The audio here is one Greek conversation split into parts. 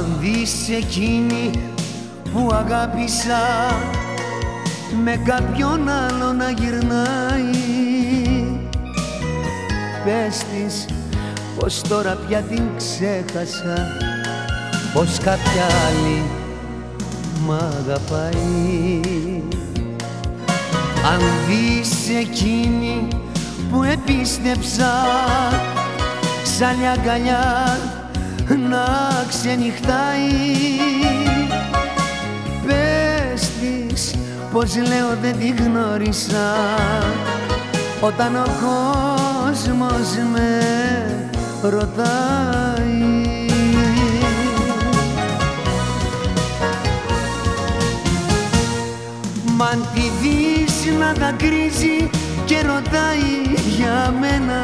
δεις εκείνη που αγάπησα με κάποιον άλλο να γυρνάει. Πες της πως τώρα πια την ξέχασα πως κάποια άλλη μ' αγαπάει. Αν δεις εκείνη που επίστεψα σ' άλλη αγκαλιά να ξενυχτάει. Πες της πως λέω δεν τη γνώρισα. Όταν ο κόσμος με ρωτάει. Μ' αν τη δεις να δακρύζει και ρωτάει για μένα.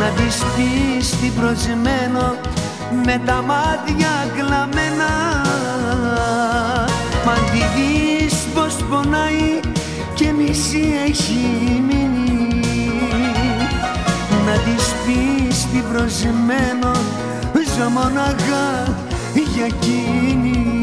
Να της πεις τι προσμένο με τα μάτια κλαμμένα. Μ' αν τη δεις πως πονάει και μισή έχει μείνει. Να της πεις τι προσμένο ζω μοναχά για εκείνη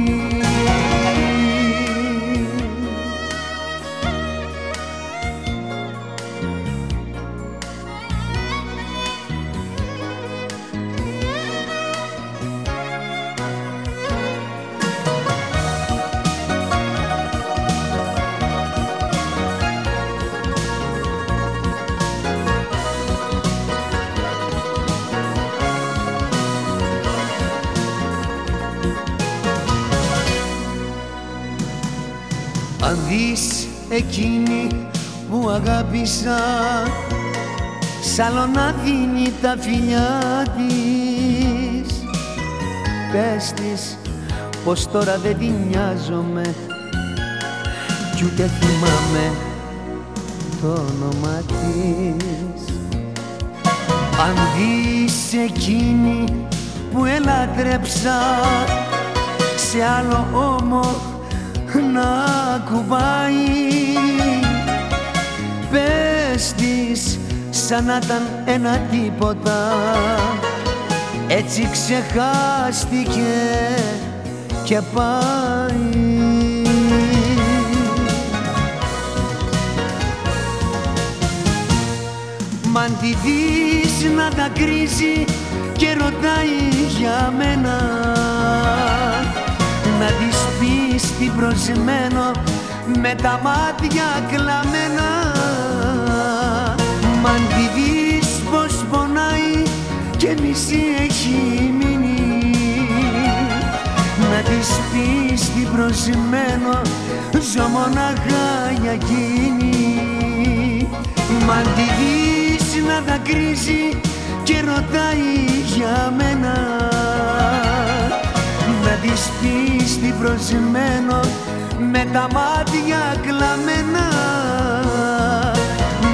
Αν δεις εκείνη που αγάπησα σ' άλλο να δίνει τα φιλιά της. Πες της πως τώρα δεν την νοιάζομαι κι ούτε θυμάμαι το όνομα της. Αν δεις εκείνη που ελάτρεψα σε άλλο όμο να κουβάει. Πες της σαν να ήταν ένα τίποτα. Έτσι ξεχάστηκε και πάει. Μ' αν τη δεις να τα κρίζει και ρωτάει για μένα να της πεις τι προσμένο με τα μάτια κλαμμένα. Μ' αν τη δεις πως πονάει και μισή έχει μείνει. Να της πεις τι προσμένο ζω μοναχά για εκείνη. Μ' αν τη δεις να δακρύζει και ρωτάει για μένα πεις τι προσμένο με τα μάτια κλαμμένα.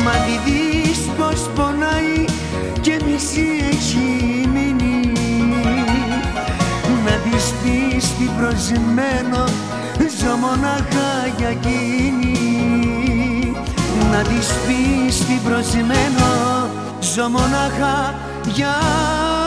Μα τη δεις πως πονάει και μισή έχει μείνει. Να της πεις τι προσμένο ζω μοναχά για εκείνη. Να της πεις τι προσμένο ζω μοναχά για εκείνη